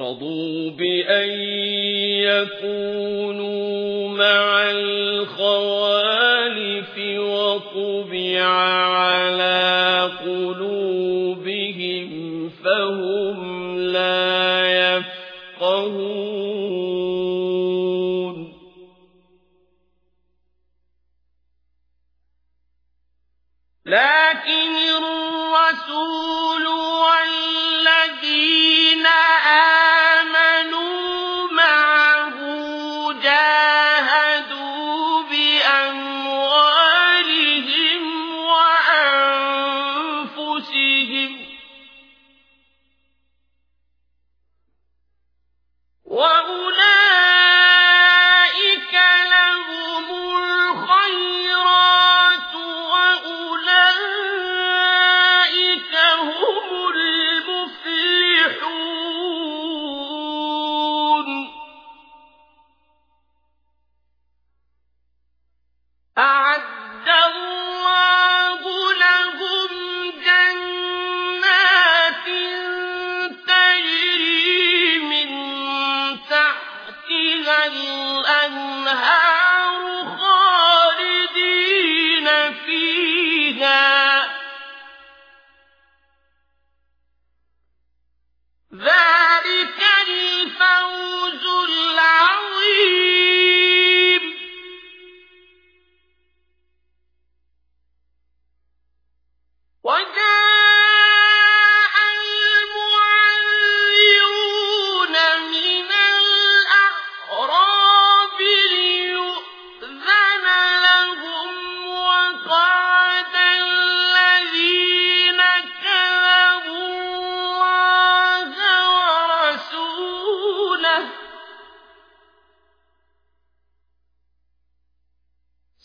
رضوا بأن يكونوا مع الخوالف وطبع على قلوبهم فهم الأنهار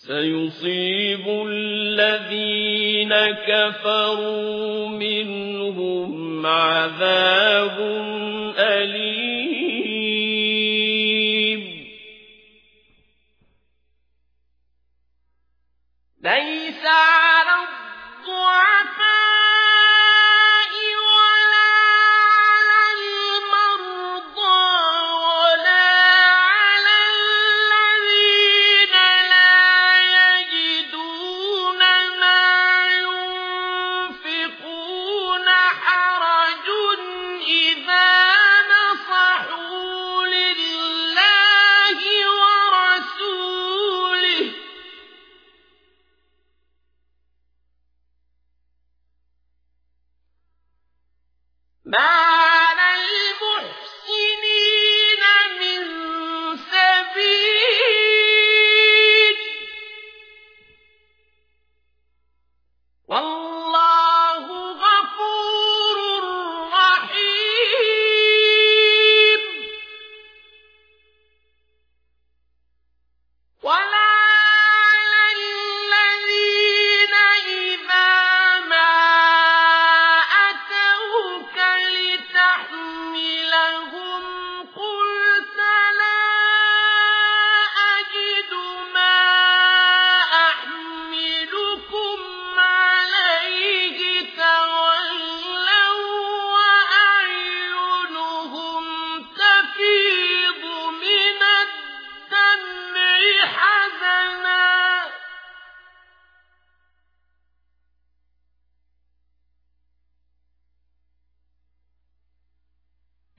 سيصيب الذين كفروا منهم عذاب أليم.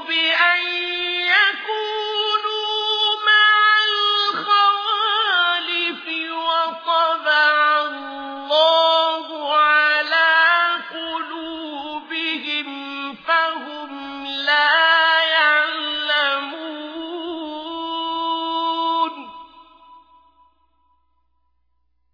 بأن يكونوا وطبع الله على قلوبهم فهم